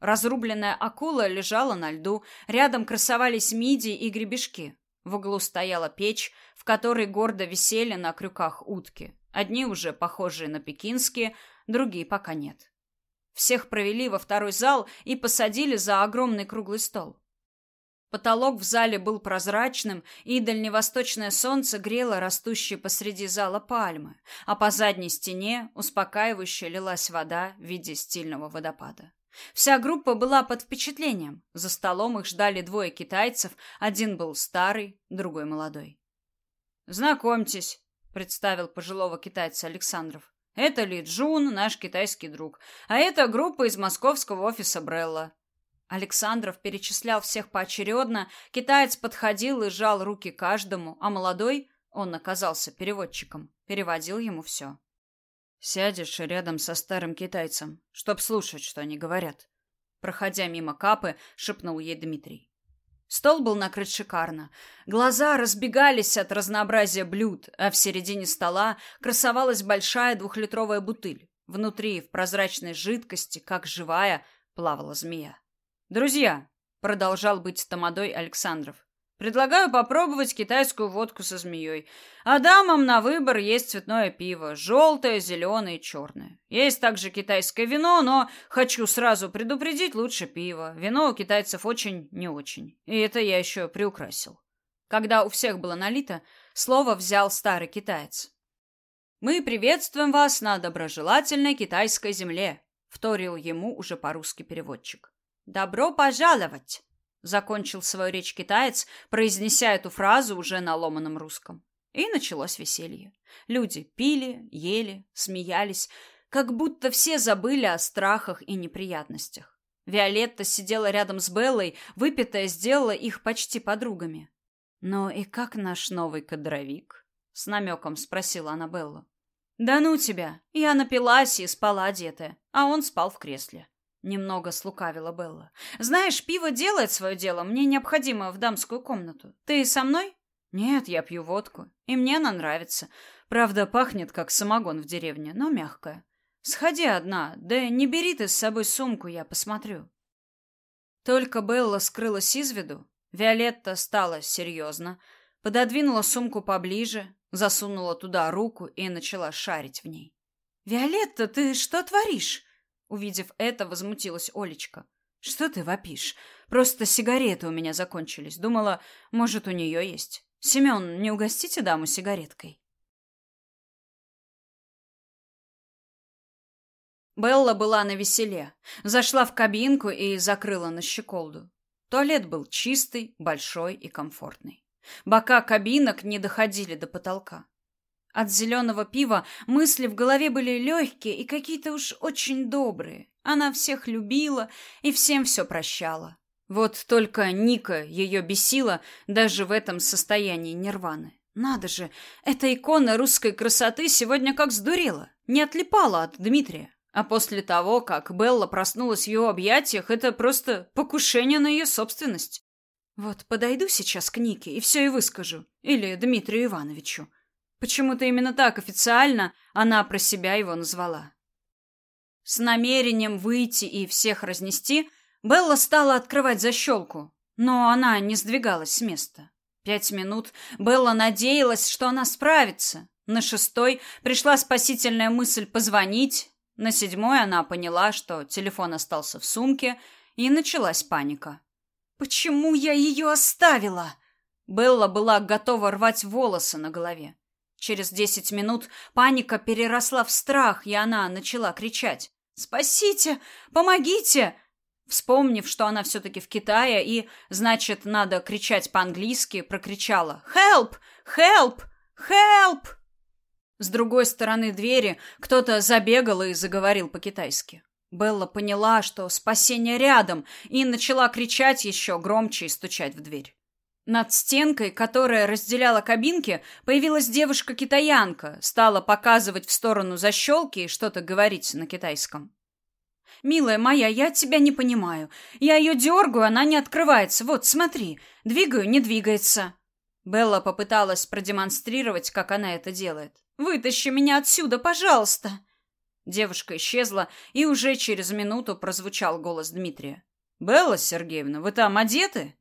Разрубленная акула лежала на льду, рядом красовались мидии и гребешки. В углу стояла печь, в которой гордо висели на крюках утки. Одни уже похожие на пекинские, другие пока нет. Всех провели во второй зал и посадили за огромный круглый стол. Потолок в зале был прозрачным, и дальневосточное солнце грело растущие посреди зала пальмы, а по задней стене успокаивающе лилась вода в виде стильного водопада. Вся группа была под впечатлением. За столом их ждали двое китайцев, один был старый, другой молодой. «Знакомьтесь», — представил пожилого китайца Александров. «Это Ли Джун, наш китайский друг, а это группа из московского офиса Брелла. Александров перечислял всех поочередно, китаец подходил и сжал руки каждому, а молодой, он оказался переводчиком, переводил ему все. «Сядешь рядом со старым китайцем, чтоб слушать, что они говорят», проходя мимо Капы, шепнул ей Дмитрий. Стол был накрыт шикарно. Глаза разбегались от разнообразия блюд, а в середине стола красовалась большая двухлитровая бутыль. Внутри, в прозрачной жидкости, как живая, плавала змея. Друзья, продолжал быть тамадой Александров. Предлагаю попробовать китайскую водку со змеей. А дамам на выбор есть цветное пиво: желтое, зеленое и черное. Есть также китайское вино, но хочу сразу предупредить, лучше пиво. Вино у китайцев очень не очень. И это я еще приукрасил. Когда у всех было налито, слово взял старый китаец. Мы приветствуем вас на доброжелательной китайской земле, вторил ему уже по-русски переводчик. «Добро пожаловать!» — закончил свою речь китаец, произнеся эту фразу уже на ломаном русском. И началось веселье. Люди пили, ели, смеялись, как будто все забыли о страхах и неприятностях. Виолетта сидела рядом с Беллой, выпитая сделала их почти подругами. «Ну и как наш новый кадровик?» — с намеком спросила Аннабелла. «Да ну тебя! Я напилась и спала одетая, а он спал в кресле». Немного слукавила Белла. Знаешь, пиво делает свое дело. Мне необходимо в дамскую комнату. Ты со мной? Нет, я пью водку, и мне она нравится. Правда, пахнет как самогон в деревне, но мягкая. Сходи одна, да не бери ты с собой сумку, я посмотрю. Только Белла скрылась из виду, Виолетта стала серьезно, пододвинула сумку поближе, засунула туда руку и начала шарить в ней. «Виолетта, ты что творишь?» Увидев это, возмутилась Олечка. Что ты вопишь? Просто сигареты у меня закончились. Думала, может, у нее есть. Семен, не угостите даму сигареткой? Белла была на веселе. Зашла в кабинку и закрыла на щеколду. Туалет был чистый, большой и комфортный. Бока кабинок не доходили до потолка. От зеленого пива мысли в голове были легкие и какие-то уж очень добрые. Она всех любила и всем все прощала. Вот только Ника ее бесила даже в этом состоянии нирваны. Надо же, эта икона русской красоты сегодня как сдурела, не отлипала от Дмитрия. А после того, как Белла проснулась в ее объятиях, это просто покушение на ее собственность. Вот подойду сейчас к Нике и все и выскажу. Или Дмитрию Ивановичу. Почему-то именно так официально она про себя его назвала. С намерением выйти и всех разнести, Белла стала открывать защелку, но она не сдвигалась с места. Пять минут Белла надеялась, что она справится. На шестой пришла спасительная мысль позвонить. На седьмой она поняла, что телефон остался в сумке, и началась паника. «Почему я ее оставила?» Белла была готова рвать волосы на голове. Через десять минут паника переросла в страх, и она начала кричать. «Спасите! Помогите!» Вспомнив, что она все-таки в Китае и, значит, надо кричать по-английски, прокричала «Help! Help! Help!» С другой стороны двери кто-то забегал и заговорил по-китайски. Белла поняла, что спасение рядом, и начала кричать еще громче и стучать в дверь. Над стенкой, которая разделяла кабинки, появилась девушка-китаянка, стала показывать в сторону защелки и что-то говорить на китайском. «Милая моя, я тебя не понимаю. Я ее дергаю, она не открывается. Вот, смотри. Двигаю, не двигается». Белла попыталась продемонстрировать, как она это делает. «Вытащи меня отсюда, пожалуйста!» Девушка исчезла, и уже через минуту прозвучал голос Дмитрия. «Белла Сергеевна, вы там одеты?»